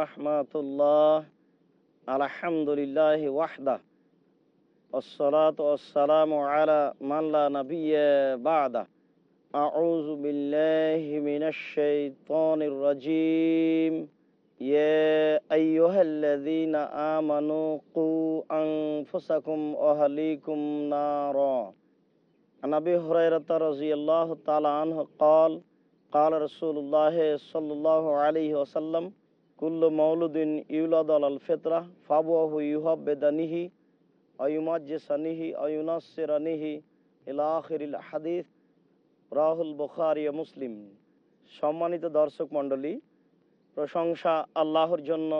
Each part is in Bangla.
রহমতুল্লাহ আলহামদুলিল্লাহ ওয়াহদা والصلاة والسلام على من لا نبي بعده أعوذ بالله من الشيطان الرجيم يا أيها الذين آمنوا قوا أنفسكم وأهليكم نارا عن أبي هريرة رضي الله تعالى عنه قال قال رسول الله صلى الله عليه وسلم কুল্লু মৌলুদ্দিন ইউলাদ আল ফেতরা ফাবুয়াহু ইউহাব বেদানিহি অয়ুমাজ্জেসানিহি অয়ুনাসেরানিহি ইলাহিরিল হাদিস রাহুল বুখারি মুসলিম। সম্মানিত দর্শক মণ্ডলী, প্রশংসা আল্লাহর জন্য,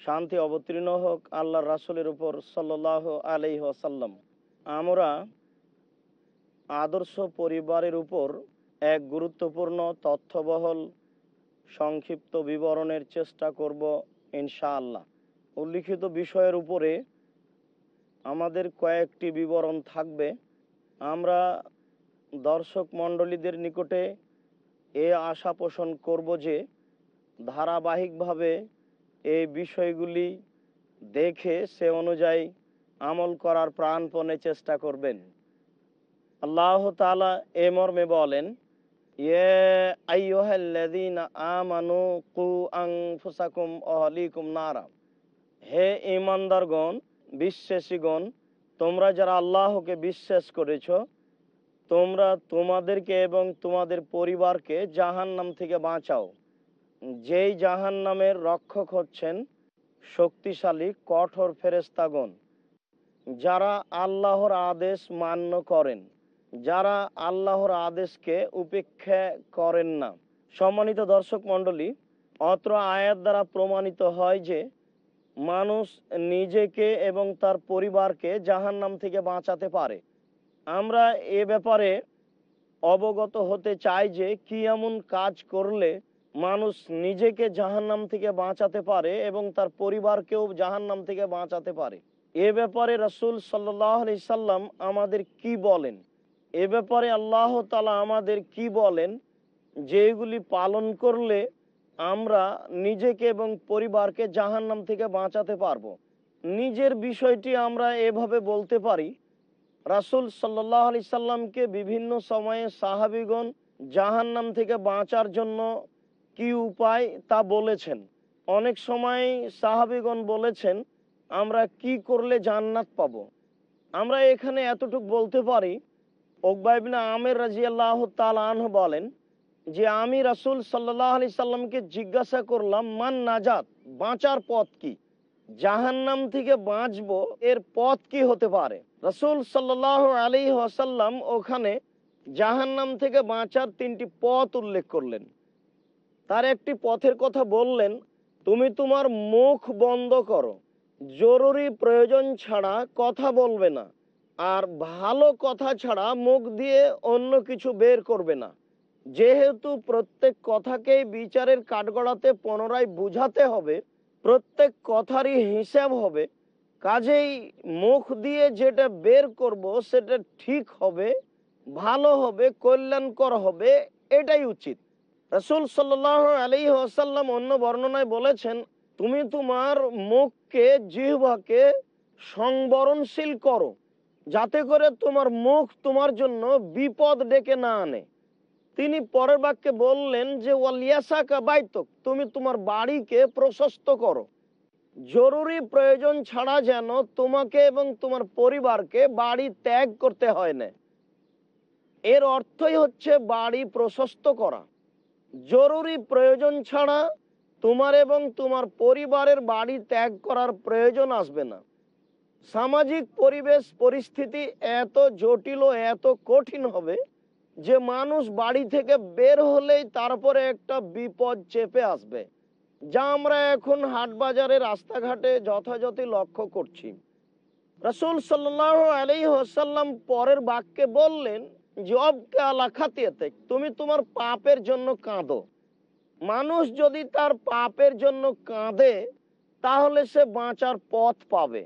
শান্তি অবতীর্ণ হোক আল্লাহর রাসুলের উপর সাল্লাহ আলাইহি আসাল্লাম আমরা আদর্শ পরিবারের উপর এক গুরুত্বপূর্ণ তথ্যবহল সংক্ষিপ্ত বিবরণের চেষ্টা করব ইনশাআল্লাহ। উল্লিখিত বিষয়ের উপরে আমাদের কয়েকটি বিবরণ থাকবে। আমরা দর্শক মণ্ডলীদের নিকটে এ আশা পোষণ করব যে ধারাবাহিকভাবে এই বিষয়গুলি দেখে সে অনুযায়ী আমল করার প্রাণপণে চেষ্টা করবেন। আল্লাহ তালা এ মর্মে বলেন হে ইমানদারগণ, বিশ্বাসীগণ, তোমরা যারা আল্লাহকে বিশ্বাস করেছ, তোমরা তোমাদেরকে এবং তোমাদের পরিবারকে জাহান নাম থেকে বাঁচাও। যেই জাহান নামের রক্ষক হচ্ছেন শক্তিশালী, কঠোর ফেরেস্তাগণ যারা আল্লাহর আদেশ মান্য করেন। যারা আল্লাহর আদেশকে উপেক্ষা করেন না। সম্মানিত দর্শক মণ্ডলী, অত্র আয়াত দ্বারা প্রমাণিত হয় যে মানুষ নিজেকে এবং তার পরিবারকে জাহান নাম থেকে বাঁচাতে পারে। আমরা এ ব্যাপারে অবগত হতে চাই যে কি এমন কাজ করলে মানুষ নিজেকে জাহান্নাম থেকে বাঁচাতে পারে এবং তার পরিবারকেও জাহান্নাম থেকে বাঁচাতে পারে। এ ব্যাপারে রসুল সাল্লি সাল্লাম আমাদের কি বলেন? এ ব্যাপারে আল্লাহ তালা আমাদের কি বলেন? যেগুলি পালন করলে আমরা নিজেকে এবং পরিবারকে জাহান্নাম থেকে বাঁচাতে পারব। নিজের বিষয়টি আমরা এভাবে বলতে পারি। রাসুল সাল্লাহ আলি সাল্লামকে বিভিন্ন সময়ে সাহাবিগণ জাহান্নাম থেকে বাঁচার জন্য কি উপায় তা বলেছেন। অনেক সময় সাহাবিগণ বলেছেন, আমরা কি করলে জান্নাত পাব? আমরা এখানে এতটুক বলতে পারি ওকবাইবিনা আমের রাজি আল্লাহ তালাহ বলেন যে আমি রাসুল সাল্লাহ আলি সাল্লামকে জিজ্ঞাসা করলাম, মান নাজাত, বাঁচার পথ কি? জাহান্নাম থেকে বাঁচবো, এর পথ কি হতে পারে? রসুল সাল্লাহ আলী আসাল্লাম ওখানে জাহান্নাম থেকে বাঁচার তিনটি পথ উল্লেখ করলেন। তার একটি পথের কথা বললেন, তুমি তোমার মুখ বন্ধ করো, জরুরি প্রয়োজন ছাড়া কথা বলবে না। আর ভালো কথা ছাড়া মুখ দিয়ে অন্য কিছু বের করবে না। যেহেতু প্রত্যেক কথাকেই বিচারের কাঠগড়াতে পুনরায় বুঝাতে হবে, প্রত্যেক কথারই হিসাব হবে, কাজেই মুখ দিয়ে যেটা বের করব সেটা ঠিক হবে, ভালো হবে, কল্যাণকর হবে, এটাই উচিত। রসুল সাল্লাহ আলী আসাল্লাম অন্য বর্ণনায় বলেছেন, তুমি তোমার মুখকে জিহ্বাকে সংবরণশীল করো। যাতে করে তোমার মুখ তোমার জন্য বিপদ ডেকে না আনে। তিনি পরের বাক্যে বললেন যে তুমি তোমার বাড়িকে প্রশস্ত করো। জরুরি প্রয়োজন ছাড়া যেন তোমাকে এবং তোমার পরিবারকে বাড়ি ত্যাগ করতে হয় না। এর অর্থই হচ্ছে বাড়ি প্রশস্ত করা। জরুরি প্রয়োজন ছাড়া তোমার এবং তোমার পরিবারের বাড়ি ত্যাগ করার প্রয়োজন আসবে না। সামাজিক পরিবেশ পরিস্থিতি এত জটিল ও এত কঠিন হবে যে মানুষ বাড়ি থেকে বের হলেই তারপরে একটা বিপদ চেপে আসবে, যা আমরা এখন হাট বাজারে রাস্তাঘাটে যথাযথ লক্ষ্য করছি। রসুল সাল্লাহ আলী হোসাল্লাম পরের বাক্যে বললেন জবকে আলা খাতিয়াতে তুমি তোমার পাপের জন্য কাঁদো। মানুষ যদি তার পাপের জন্য কাঁদে, তাহলে সে বাঁচার পথ পাবে।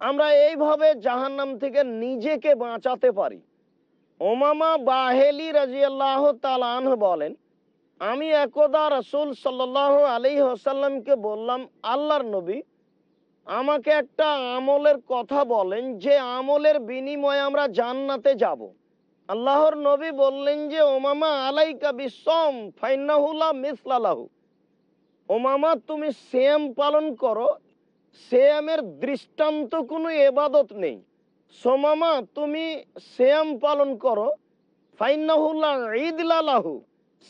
আমরা এইভাবে জাহান্নাম থেকে নিজেকে বাঁচাতে পারি। ওমামা বাহেলি রাজিয়াল্লাহ তালান বলেন, আমি একদা রসুল সাল্লাহ আলী হোসাল্লামকে বললাম, আল্লাহর নবী, আমাকে একটা আমলের কথা বলেন, যে আমলের বিনিময়ে আমরা জান্নাতে যাব। আল্লাহর নবী বললেন যে, ওমামা আলাইকা বিসম ফাইনাহুলা মিসলালাহু ওমামা, তুমি সেম পালন করো সেয়ামের দৃষ্টান্ত কোনো এবাদত নেই। সোমামা, তুমি শ্যাম পালন করো। ফাইনাহুল্লাহ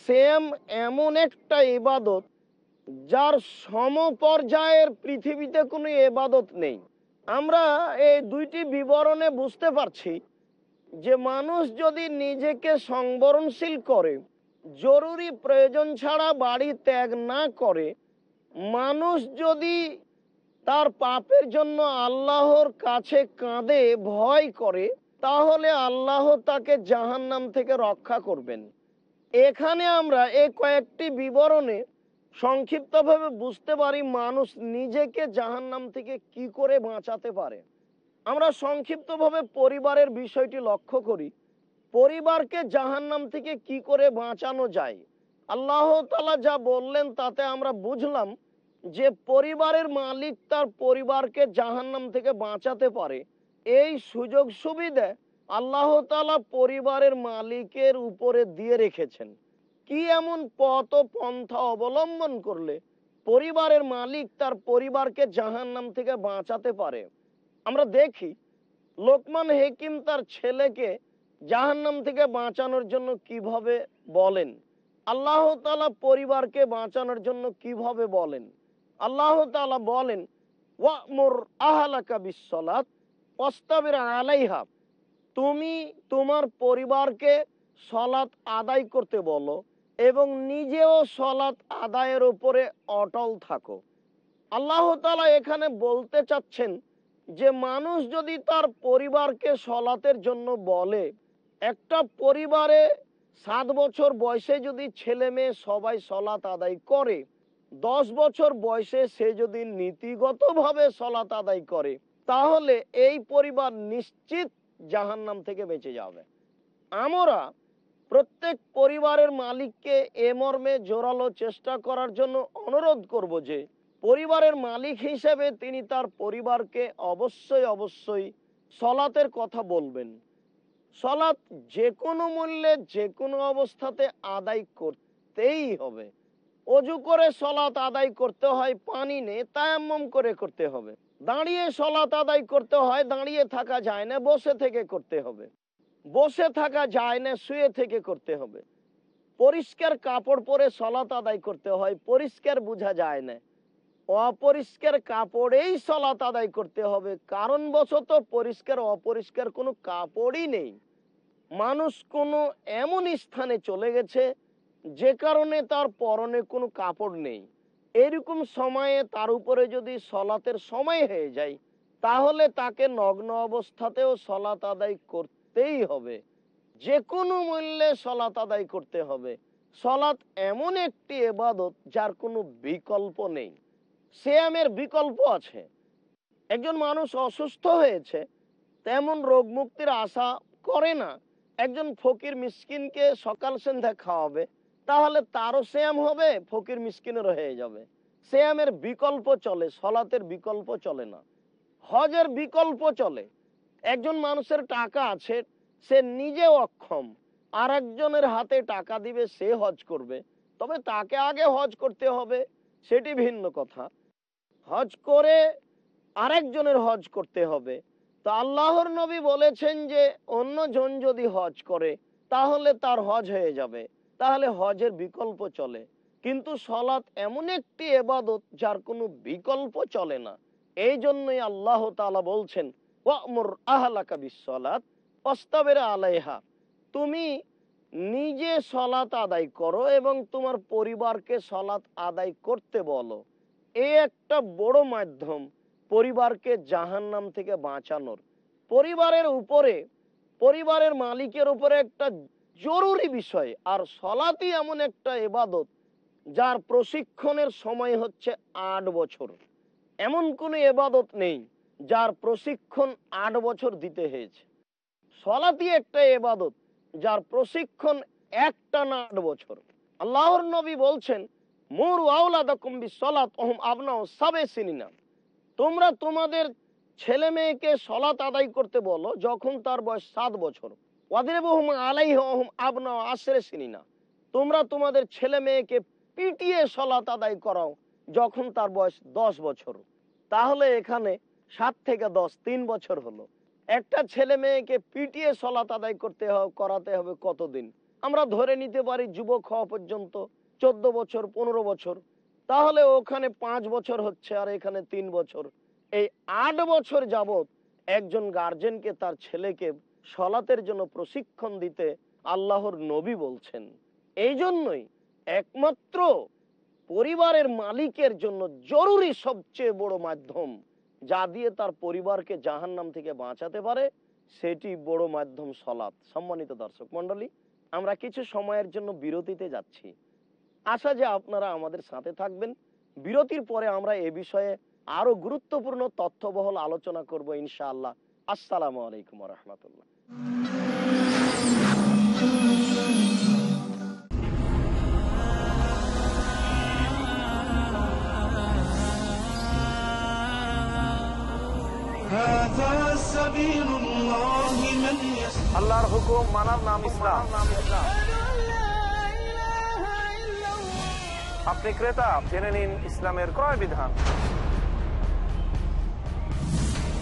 সেম এমন একটা ইবাদত যার সমপর্যায়ের পৃথিবীতে কোনো এবাদত নেই। আমরা এই দুইটি বিবরণে বুঝতে পারছি যে মানুষ যদি নিজেকে সংবরণশীল করে, জরুরি প্রয়োজন ছাড়া বাড়ি ত্যাগ না করে, মানুষ যদি তার পাপের জন্য আল্লাহর কাছে কাঁদে, ভয় করে, তাহলে আল্লাহ তাকে জাহান্নাম থেকে রক্ষা করবেন। এখানে আমরা এই কয়েকটি বিবরণে সংক্ষিপ্তভাবে বুঝতে পারি মানুষ নিজেকে জাহান্নাম থেকে কি করে বাঁচাতে পারে। আমরা সংক্ষিপ্তভাবে পরিবারের বিষয়টি লক্ষ্য করি। পরিবারকে জাহান্নাম থেকে কি করে বাঁচানো যায়? আল্লাহ তালা যা বললেন তাতে আমরা বুঝলাম যে পরিবারের মালিক তার পরিবারকে জাহান্নাম থেকে বাঁচাতে পারে, এই সুযোগ সুবিধা আল্লাহ তালা পরিবারের মালিকের উপরে দিয়ে রেখেছেন। কি এমন পথ ও পন্থা অবলম্বন করলে পরিবারের মালিক তার পরিবারকে জাহান্নাম থেকে বাঁচাতে পারে? আমরা দেখি, লোকমান হেকিম তার ছেলেকে জাহান্নাম থেকে বাঁচানোর জন্য কীভাবে বলেন? আল্লাহ তালা পরিবারকে বাঁচানোর জন্য কীভাবে বলেন? আল্লাহ তালা বলেন আলাইহা। তুমি তোমার পরিবারকে সলাৎ আদায় করতে বলো এবং নিজেও সলাৎ আদায়ের উপরে অটল থাকো। আল্লাহ তালা এখানে বলতে চাচ্ছেন যে, মানুষ যদি তার পরিবারকে সলাতের জন্য বলে, একটা পরিবারে সাত বছর বয়সে যদি ছেলে মেয়ে সবাই সলাত আদায় করে দশ বছর বয়সে সে যদি নীতিগতভাবে সলাত আদায় করে, তাহলে এই পরিবার নিশ্চিত জাহান্নাম থেকে বেঁচে যাবে। আমরা প্রত্যেক পরিবারের মালিককে এ মর্মে জোরালো চেষ্টা করার জন্য অনুরোধ করব যে, পরিবারের মালিক হিসেবে তিনি তার পরিবারকে অবশ্যই অবশ্যই সলাতের কথা বলবেন। সলাৎ যে কোনো মূল্যে, যে কোনো অবস্থাতে আদায় করতেই হবে। অজু করে সলাৎ আদায় করতে হয়, পানি নেই তায়াম্মম করে করতে হবে। দাঁড়িয়ে সলাৎ আদায় করতে হয়, দাঁড়িয়ে থাকা যায় না, বসে থেকে করতে হবে। বসে থাকা যায় না, শুয়ে থেকে করতে হবে। পরিষ্কার কাপড় পরে সলাত আদায় করতে হয়, পরিষ্কার বোঝা যায় না। অপরিষ্কার কাপড়েই সলাত আদায় করতে হবে কারণ বশত পরিষ্কার অপরিষ্কার কোনো কাপড়ই নেই। মানুষ কোনো এমন স্থানে চলে গেছে যে কারণে তার পরনে কোনো কাপড় নেই। এরকম সময়ে তার উপরে যদি সলাতের সময় হয়ে যায়, তাহলে তাকে নগ্ন অবস্থাতেও সলাত আদায় করতেই হবে। যে কোনো মূল্যে সলাত আদায় করতে হবে। সলাত এমন একটি এবাদত যার কোনো বিকল্প নেই। শ্যামের বিকল্প আছে। একজন মানুষ অসুস্থ হয়েছে, তেমন রোগ মুক্তির আশা করে না। একজন ফকির মিসকিনকে সকাল সন্ধ্যা খাওয়াবে তাহলে তারও শ্যাম হবে, ফকির মিসকিনেরও হয়ে যাবে। শ্যামের বিকল্প চলে, সলাতের বিকল্প চলে না। হজের বিকল্প চলে। একজন মানুষের টাকা আছে, সে নিজে অক্ষম। আর একজনের হাতে টাকা দিবে, সে হজ করবে। তবে তাকে আগে হজ করতে হবে, সেটি ভিন্ন কথা। হজ করে আরেকজনের হজ করতে হবে। তো আল্লাহর নবী বলেছেন যে, অন্য জন যদি হজ করে, তাহলে তার হজ হয়ে যাবে। তাহলে হজের বিকল্প চলে। কিন্তু সলাৎ এমন একটি এবাদত যার কোনো বিকল্প চলে না। এই জন্যই আল্লাহ তালা বলছেন আলাইহা। তুমি নিজে সলাৎ আদায় করো এবং তোমার পরিবারকে সলাৎ আদায় করতে বলো। এ একটা বড় মাধ্যম পরিবারকে জাহান্নাম থেকে বাঁচানোর। পরিবারের উপরে, পরিবারের মালিকের উপরে একটা জরুরি বিষয়। আর সলাতই এমন একটা এবাদত যার প্রশিক্ষণের সময় হচ্ছে আট বছর। এমন কোনো এবাদত নেই, যার প্রশিক্ষণ আট বছর দিতে হয়েছে। সলাতি একটা এবাদত যার প্রশিক্ষণ একটা না আট বছর। আল্লাহর নবী বলছেন, মোর আউলাদকুম বিসলাত ওহম আবনাও সাবে সিনিনা। তোমরা তোমাদের ছেলে মেয়েকে সলাত আদায় করতে বলো, যখন তার বয়স সাত বছর। সিনিনা। তোমরা তোমাদের ছেলে মেয়েকে পিটিয়ে সলাত আদায় করাও যখন তার বয়স দশ বছর। তাহলে এখানে সাত থেকে দশ, তিন বছর হলো। একটা ছেলে মেয়েকে পিটিয়ে সলাত আদায় করতে হবে করাতে হবে কতদিন? আমরা ধরে নিতে পারি যুবক হওয়া পর্যন্ত চোদ্দ বছর, পনেরো বছর। তাহলে ওখানে পাঁচ বছর হচ্ছে আর এখানে তিন বছর। এই আট বছর যাবত একজন গার্জেনকে তার ছেলেকে সলাতের জন্য প্রশিক্ষণ দিতে আল্লাহর নবী বলছেন। এই জন্যই একমাত্র পরিবারের মালিকের জন্য জরুরি সবচেয়ে বড় মাধ্যম, যা দিয়ে তার পরিবারকে জাহান্নাম থেকে বাঁচাতে পারে, সেটি বড় মাধ্যম সলাৎ। সম্মানিত দর্শক মন্ডলী আমরা কিছু সময়ের জন্য বিরতিতে যাচ্ছি। আশা যে আপনারা আমাদের সাথে থাকবেন। বিরতির পরে আমরা এ বিষয়ে আরও গুরুত্বপূর্ণ তথ্যবহল আলোচনা করব ইনশাআল্লাহ। আসসালামু আলাইকুম রহমতুল্লাহ। আল্লাহর হুকুম মানার নাম ইসলাম। আপনি ক্রেতা, জেনে নিন ইসলামের ক্রয় বিধান।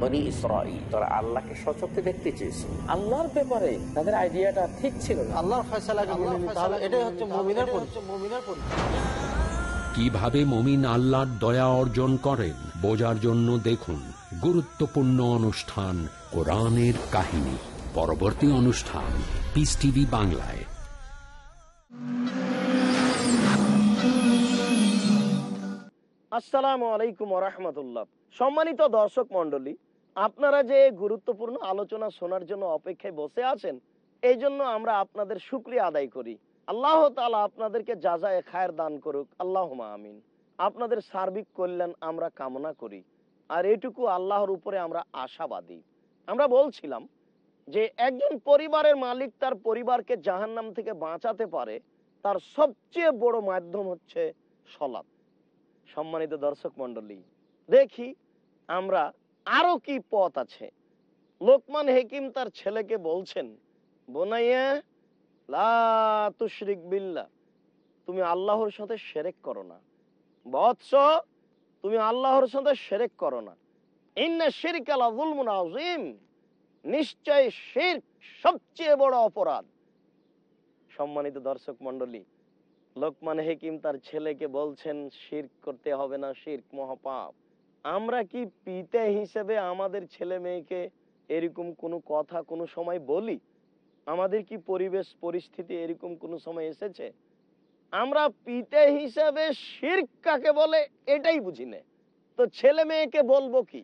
বনি ইসরাইল তারা আল্লাহকে সচক্ষে দেখতে চেয়েছিল। আল্লাহর ব্যাপারে তাদের আইডিয়াটা ঠিক ছিল আল্লাহর এটাই হচ্ছে মুমিনের পরিচয়। মুমিনের পরিচয়। কীভাবে মমিন আল্লাহর দয়া অর্জন করেন বোঝার জন্য দেখুন গুরুত্বপূর্ণ অনুষ্ঠান কোরআনের কাহিনী। পরবর্তী অনুষ্ঠান পিস টিভি বাংলায়। আসসালামু আলাইকুম রহমতুল্লাহ। সম্মানিত দর্শক মন্ডলী আপনারা যে গুরুত্বপূর্ণ আলোচনা শোনার জন্য অপেক্ষায় বসে আছেন, এই জন্য আমরা আপনাদের শুক্রিয়া আদায় করি। আল্লাহ তালা আপনাদেরকে যাজায় খায়ের দান করুক আল্লাহ আমিন। আপনাদের সার্বিক কল্যাণ আমরা কামনা করি, আর এটুকু আল্লাহর উপরে আমরা আশাবাদী। আমরা বলছিলাম যে, একজন পরিবারের মালিক তার পরিবারকে জাহান্নাম থেকে বাঁচাতে পারে, তার সবচেয়ে বড় মাধ্যম হচ্ছে সলাপ সম্মানিত দর্শক মন্ডলী দেখি আমরা আরও কি পথ আছে? লোকমান হেকিম তার ছেলেকে বলছেন, বোনাইয়া তুমি আল্লাহর সাথে সেরেক করো না। বৎস, তুমি আল্লাহর সাথে সেরেক করো না। নিশ্চয় সবচেয়ে বড় অপরাধ। সম্মানিত দর্শক মন্ডলী লোকমান হেকিম তার ছেলেকে বলছেন, শির্ক করতে হবে না, শির্ক মহাপাপ। আমরা কি পিতা হিসেবে আমাদের ছেলে মেয়েকে এরকম কোনো কথা কোনো সময় বলি? আমাদের কি পরিবেশ পরিস্থিতি এরকম কোনো সময় এসেছে? আমরা পিতা হিসাবে শির্ক কাকে বলে এটাই বুঝি না। তো ছেলে মেয়েকে বলব কি?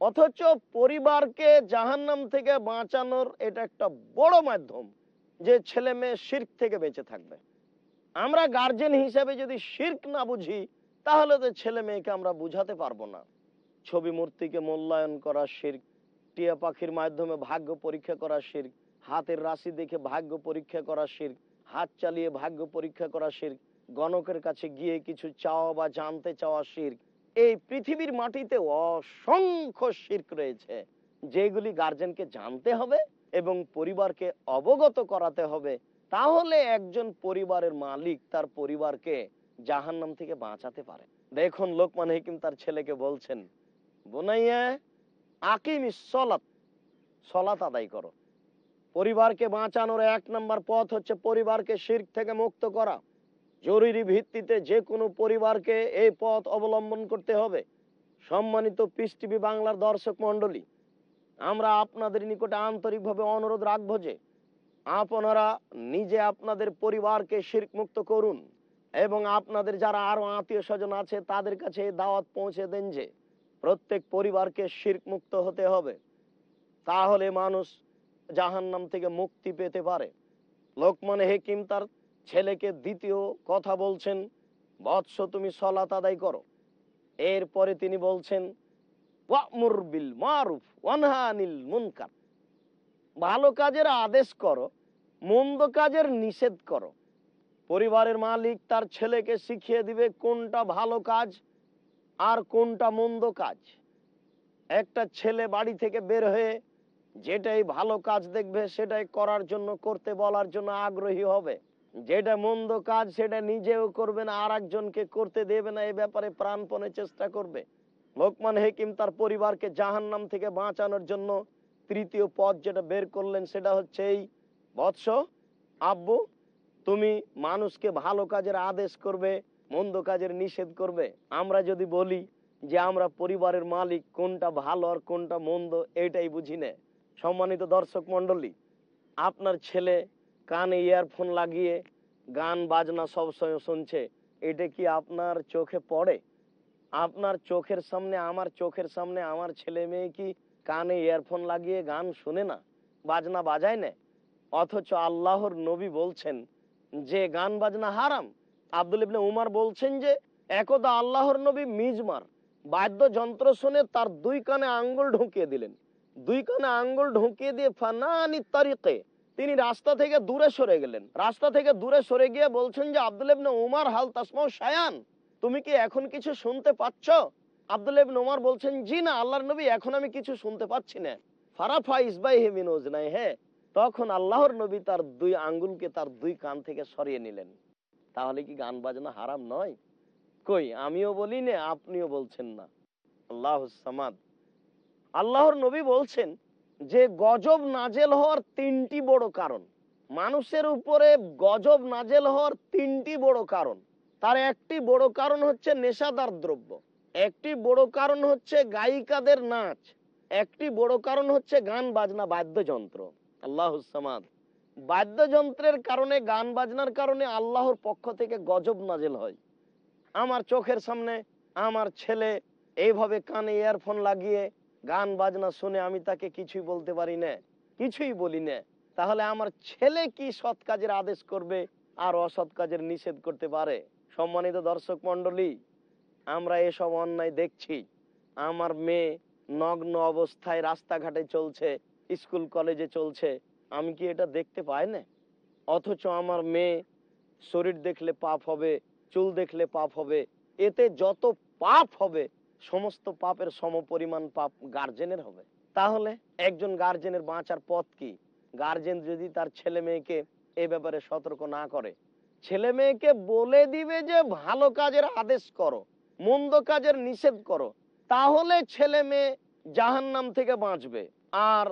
অথচ পরিবারকে জাহান্নাম থেকে বাঁচানোর এটা একটা বড় মাধ্যম যে ছেলে মেয়ে শির্ক থেকে বেঁচে থাকবে। আমরা গার্জেন হিসাবে যদি শির্ক না বুঝি তাহলে তো ছেলে মেয়েকে আমরা বুঝাতে পারব না। ছবি মূর্তিকে মূল্যায়ন করা শির্ক টিয়া পাখির মাধ্যমে ভাগ্য পরীক্ষা করা শির্ক হাতের রাশি দেখে ভাগ্য পরীক্ষা করা শির্ক হাত চালিয়ে ভাগ্য পরীক্ষা করা শির্ক গণকের কাছে গিয়ে কিছু চাওয়া বা জানতে চাওয়া শির্ক এই পৃথিবীর মাটিতে অসংখ্য শির্ক রয়েছে, যেগুলি গার্জেনকে জানতে হবে এবং পরিবারকে অবগত করাতে হবে। তাহলে একজন পরিবারের মালিক তার পরিবারকে জাহান্নাম থেকে বাঁচাতে পারে। দেখুন, লোকমান হেকিম তার ছেলেকে বলছেন, বোনাইয়া আকিম সলাত সলাত আদায় করো। পরিবারকে বাঁচানোর এক নম্বর পথ হচ্ছে পরিবারকে শির্ক থেকে মুক্ত করা। জরুরি ভিত্তিতে যে কোনো পরিবারকে এই পথ অবলম্বন করতে হবে। সম্মানিত পিস টিভি বাংলার দর্শক মন্ডলী আমরা আপনাদের নিকটে আন্তরিকভাবে অনুরোধ রাখব যে, আপনারা নিজে আপনাদের পরিবারকে শির্ক মুক্ত করুন। এবং আপনাদের যারা আরও আত্মীয় স্বজন আছে, তাদের কাছে দাওয়াত পৌঁছে দেন যে, প্রত্যেক পরিবারকে শির্ক মুক্ত হতে হবে। তাহলে মানুষ জাহান্নাম থেকে মুক্তি পেতে পারে। লোকমান হেকিম তার ছেলেকে দ্বিতীয় কথা বলছেন, বৎস তুমি সলাত আদায় করো। এরপরে তিনি বলছেন মারুফ, ওয়ানহা আনিল মুনকার। ভালো কাজের আদেশ করো, মন্দ কাজের নিষেধ করো। পরিবারের মালিক তার ছেলেকে শিখিয়ে দিবে কোনটা ভালো কাজ আর কোনটা মন্দ কাজ। একটা ছেলে বাড়ি থেকে বের হয়ে যেটাই ভালো কাজ দেখবে সেটাই করার জন্য, করতে বলার জন্য আগ্রহী হবে। যেটা মন্দ কাজ সেটা নিজেও করবে না আর একজনকে করতে দেবে না, এ ব্যাপারে প্রাণপণে চেষ্টা করবে। লোকমান হেকিম তার পরিবারকে জাহান্নাম থেকে বাঁচানোর জন্য তৃতীয় পথ যেটা বের করলেন সেটা হচ্ছে এই, বৎস, আব্বু তুমি মানুষকে ভালো কাজের আদেশ করবে, মন্দ কাজের নিষেধ করবে। আমরা যদি বলি যে আমরা পরিবারের মালিক, কোনটা ভালো আর কোনটা মন্দ এটাই বুঝি না। সম্মানিত দর্শক মন্ডলী আপনার ছেলে কানে ইয়ারফোন লাগিয়ে গান, বাজনা সবসময় শুনছে, এটা কি আপনার চোখে পড়ে? আপনার চোখের সামনে, আমার চোখের সামনে আমার ছেলে মেয়ে কি কানে ইয়ারফোন লাগিয়ে গান শুনে না? বাজনা বাজায় না? অথচ আল্লাহর নবী বলছেন যে গান বাজনা হারাম। আব্দুল ইবনে উমার বলছেন যে, একদা আল্লাহর নবী মিজমার বাদ্যযন্ত্র শুনে তার দুই কানে আঙ্গুল ঢুকিয়ে দিলেন। দুই কানে আঙ্গুল ঢুকিয়ে দিয়ে ফানানি তারিকে তিনি রাস্তা থেকে দূরে সরে গেলেন। রাস্তা থেকে দূরে সরে গিয়ে বলছেন যে, আব্দুল ইবনে উমার, হাল তাসমাও শায়ান, তুমি কি এখন কিছু শুনতে পাচ্ছ? আব্দুল ইবনে উমার বলছেন, জি না, আল্লাহর নবী এখন আমি কিছু শুনতে পাচ্ছি না। ফারাফা ইসবাই হেমিনোজ নাই হ্যাঁ তখন আল্লাহর নবী তার দুই আঙ্গুলকে তার দুই কান থেকে সরিয়ে নিলেন। তাহলে কি গান বাজনা হারাম নয়? কই, আমিও বলি না, আপনিও বলছেন না। আল্লাহ সামাদ। আল্লাহর নবী বলছেন যে, গজব নাজেল হওয়ার তিনটি বড় কারণ। মানুষের উপরে গজব নাজেল হওয়ার তিনটি বড় কারণ। তার একটি বড় কারণ হচ্ছে নেশাদার দ্রব্য। একটি বড় কারণ হচ্ছে গায়িকাদের নাচ। একটি বড় কারণ হচ্ছে গান বাজনা বাদ্যযন্ত্র। আল্লাহ সামাদ। বাদ্যযন্ত্রের কারণে, গান বাজনার কারণে আল্লাহর পক্ষ থেকে গজব নাজেল হয়। আমার চোখের সামনে আমার ছেলে এইভাবে কানে ইয়ারফোন লাগিয়ে গান বাজনা শুনে আমি তাকে কিছুই বলতে পারি না, কিছুই বলি না। তাহলে আমার ছেলে কি সৎ কাজের আদেশ করবে আর অসৎ কাজের নিষেধ করতে পারে? সম্মানিত দর্শক মন্ডলী আমরা এসব অন্যায় দেখছি। আমার মেয়ে নগ্ন অবস্থায় রাস্তাঘাটে চলছে। স্কুল কলেজে চলছে, আমি কি এটা দেখতে পাই না? অথচ আমার মেয়ে শরীর দেখলে পাপ হবে, চুল দেখলে পাপ হবে, এতে যত পাপ হবে, সমস্ত পাপের সমপরিমাণ পাপ গার্জেনের হবে। তাহলে একজন গার্জেনের বাঁচার পথ কি? গার্জেন যদি তার ছেলে মেয়েকে এ ব্যাপারে সতর্ক না করে, ছেলে মেয়েকে বলে দিবে যে ভালো কাজের আদেশ করো, মন্দ কাজের নিষেধ করো, তাহলে ছেলে মেয়ে জাহান্নাম থেকে বাঁচবে। আর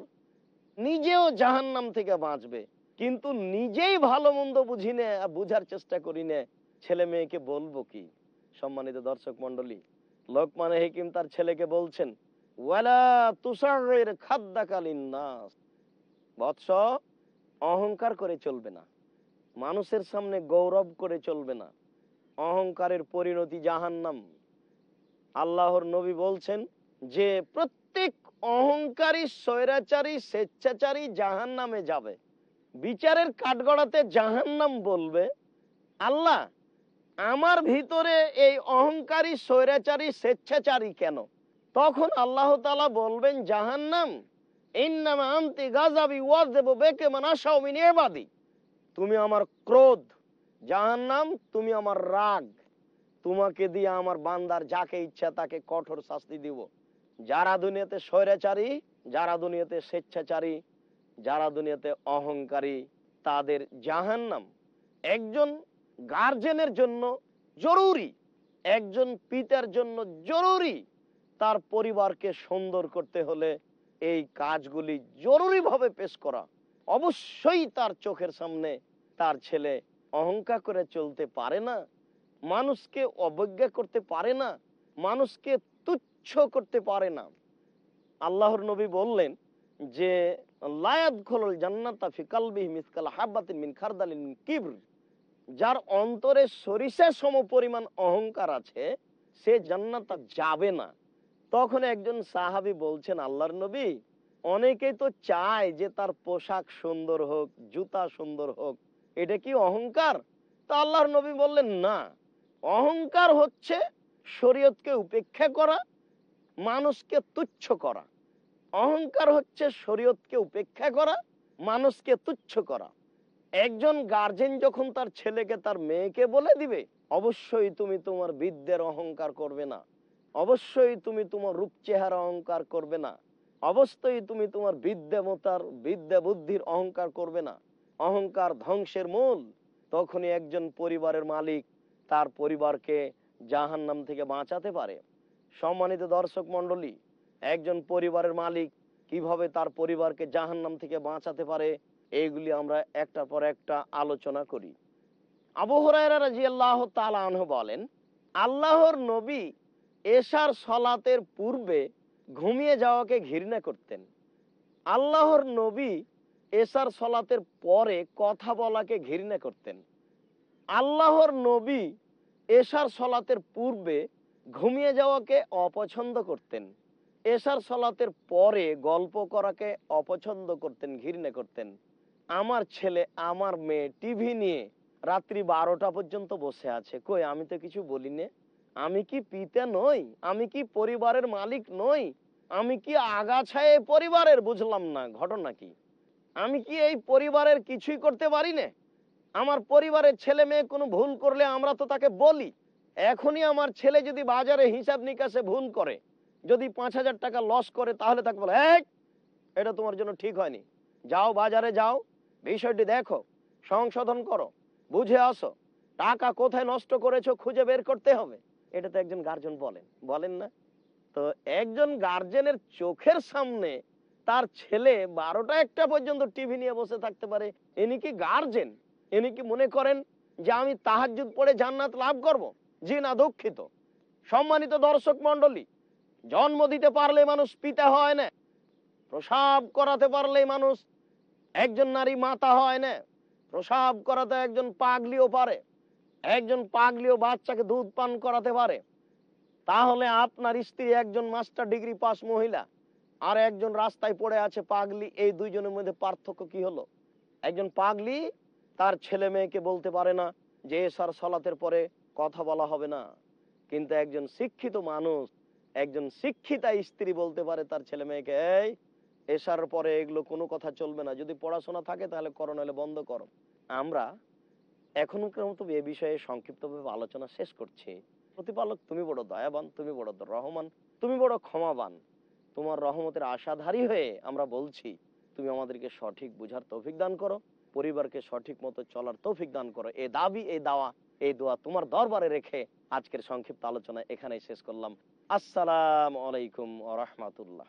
নিজেও জাহান্নাম থেকে বাঁচবে। কিন্তু নিজেই ভালো মন্দ বুঝি নে বুঝার চেষ্টা করি নে। ছেলে মেয়েকে বলব কি? সম্মানিত দর্শক মন্ডলী লোকমান হেকিম তার ছেলেকে বলছেন অহংকার করে চলবে না। মানুষের সামনে গৌরব করে চলবে না। অহংকারের পরিণতি জাহান্নাম। আল্লাহর নবী বলছেন যে, প্রত্যেক অহংকারী, স্বৈরাচারী, স্বেচ্ছাচারী জাহান নামে যাবে। বিচারের কাঠগড়াতে জাহান্নাম বলবে, আল্লাহ, আমার ভিতরে এই অহংকারী, স্বৈরাচারী, স্বেচ্ছাচারী কেন? তখন আল্লাহ তালা বলবেন মানাসাও মিনিয়েবাদি তুমি আমার ক্রোধ, জাহান্নাম, তুমি আমার রাগ। তোমাকে দিয়ে আমার বান্দার যাকে ইচ্ছা তাকে কঠোর শাস্তি দিব। যারা দুনিয়াতে স্বৈরাচারী, যারা দুনিয়াতে স্বেচ্ছাচারী, যারা দুনিয়াতে অহংকারী, তাদের জাহান্নাম একজন গার্জেনের জন্য জরুরি, একজন পিতার জন্য জরুরি। তার পরিবারকে সুন্দর করতে হলে এই কাজগুলি জরুরিভাবে পেশ করা। অবশ্যই তার চোখের সামনে তার ছেলে অহংকার করে চলতে পারে না, মানুষকে অবজ্ঞা করতে পারে না, মানুষকে তুচ্ছ করতে পারে না। আল্লাহর নবী বললেন যে লায়াত খোলল জান্নাতা ফি কালবিহি মিসকাল হাব্বাতিন মিন খারদালিন কিবর। যার অন্তরে সরিষা সম পরিমাণ অহংকার আছে, সে জান্নাতা যাবে না। তখন একজন সাহাবি বলছেন, আল্লাহর নবী, অনেকেই তো চায় যে তার পোশাক সুন্দর হোক, জুতা সুন্দর হোক, এটা কি অহংকার? তা আল্লাহর নবী বললেন, না। অহংকার হচ্ছে শরীয়তকে উপেক্ষা করা, মানুষকে তুচ্ছ করা। অহংকার হচ্ছে শরীয়তকে উপেক্ষা করা, মানুষকে তুচ্ছ করা। একজন গার্জেন যখন তার ছেলেকে, তার মেয়েকে বলে দিবে, অবশ্যই তুমি তোমার বিদ্যের অহংকার করবে না। অবশ্যই তুমি তোমার রূপ চেহারা অহংকার করবে না। অবশ্যই তুমি তোমার বিদ্যামতার বিদ্যা বুদ্ধির অহংকার করবে না। অহংকার ধ্বংসের মূল। তখনই একজন পরিবারের মালিক তার পরিবারকে জাহান্নাম থেকে বাঁচাতে পারে। সম্মানিত দর্শক মন্ডলী একজন পরিবারের মালিক কীভাবে তার পরিবারকে জাহান্নাম থেকে বাঁচাতে পারে, এইগুলি আমরা একটার পর একটা আলোচনা করি। আবু হুরায়রা রাদিয়াল্লাহু তাআলা আনহু বলেন, আল্লাহর নবী এশার সলাতের পূর্বে ঘুমিয়ে যাওয়াকে ঘৃণা করতেন। আল্লাহর নবী এশার সলাতের পরে কথা বলাকে ঘৃণা করতেন। আল্লাহর নবী এশার সলাতের পূর্বে ঘুমিয়ে যাওয়াকে অপছন্দ করতেন। এশার সলাতের পরে গল্প করাকে অপছন্দ করতেন, ঘৃণা করতেন। আমার ছেলে, আমার মেয়ে, টিভি নিয়ে রাত্রি বারোটা পর্যন্ত বসে আছে। কই, আমি তো কিছু বলি নে। আমি কি পিতা নই? আমি কি পরিবারের মালিক নই? আমি কি আগাছায় পরিবারের? বুঝলাম না, ঘটনা কি? আমি কি এই পরিবারের কিছুই করতে পারি না? আমার পরিবারের ছেলে মেয়ে কোনো ভুল করলে আমরা তো তাকে বলি। এখনই আমার ছেলে যদি বাজারে হিসাব নিকাশে ভুল করে যদি পাঁচ হাজার টাকা লস করে তাহলে তাকে বলে "এই, এটা তোমার জন্য ঠিক হয়নি। যাও বাজারে যাও বিষয়টি দেখো সংশোধন করো বুঝে আসো টাকা কোথায় নষ্ট করেছ খুঁজে বের করতে হবে। এটা তো একজন গার্জেন বলেন। বলেন না? তো একজন গার্জেনের চোখের সামনে তার ছেলে বারোটা একটা পর্যন্ত টিভি নিয়ে বসে থাকতে পারে ইনি কি গার্জেন ইনি কি মনে করেন যে আমি তাহাজ্জুদ পড়ে জান্নাত লাভ করব? জি না, দুঃখিত। সম্মানিত দর্শক মন্ডলী জন্ম দিতে পারলে মানুষ পিতা হয় না, প্রসাব করাতে পারলে মানুষ একজন নারী মাতা হয় না, প্রসাব করাতে একজন পাগলিও পারে, একজন পাগলিও বাচ্চাকে দুধ পান করাতে পারে। তাহলে আপনার স্ত্রী একজন মাস্টার ডিগ্রি পাস মহিলা আর একজন রাস্তায় পড়ে আছে পাগলি, এই দুইজনের মধ্যে পার্থক্য কি হলো? একজন পাগলি তার ছেলে মেয়েকে বলতে পারে না যে এসার সলাতের পরে কথা বলা হবে না। কিন্তু একজন শিক্ষিত মানুষ, একজন শিক্ষিতা স্ত্রী বলতে পারে তার ছেলে মেয়েকে, এই এসার পরে এগুলো কোনো কথা চলবে না। যদি পড়াশোনা থাকে তাহলে করো, নাহলে বন্ধ করো। আমরা এখনকার মতো এ বিষয়ে সংক্ষিপ্তভাবে আলোচনা শেষ করছি। প্রতিপালক, তুমি বড় দয়াবান, তুমি বড় রহমান, তুমি বড় ক্ষমাবান। তোমার রহমতের আশাধারী হয়ে আমরা বলছি, তুমি আমাদেরকে সঠিক বুঝার তৌফিক দান করো। পরিবারকে সঠিক মতো চলার তৌফিক দান করো। এই দাবি এই দাওয়া এই দোয়া তোমার দরবারে রেখে আজকের সংক্ষিপ্ত আলোচনা এখানেই শেষ করলাম। আসসালাম আলাইকুম রহমতুল্লাহ।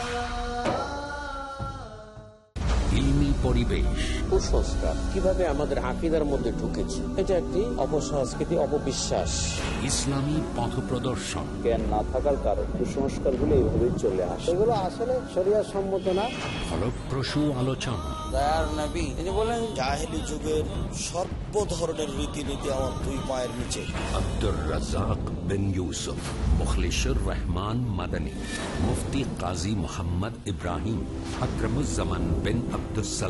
পরিবেশ কুসংস্কার কীভাবে আমাদের আকিদার মধ্যে ঢুকেছে এটা একটি অপসংস্কৃতি অপবিশ্বাস। ইসলামী পথ প্রদর্শন। জ্ঞান না থাকার কারণে কুসংস্কারগুলো এইভাবেই চলে আসে। এগুলো আসলে শরিয়ার সম্মত না। ফলপ্রসূ আলোচনা। তিনি বলেন জাহেলি যুগের সর্ব ধরনের রীতিনীতি আমার দুই পায়ের নিচে। আব্দুর রাজাক বিন ইউসুফ মুখলিসুর রহমান মাদানী মুফতি কাজী মোহাম্মদ ইব্রাহিম আকরমুজ্জামান বিন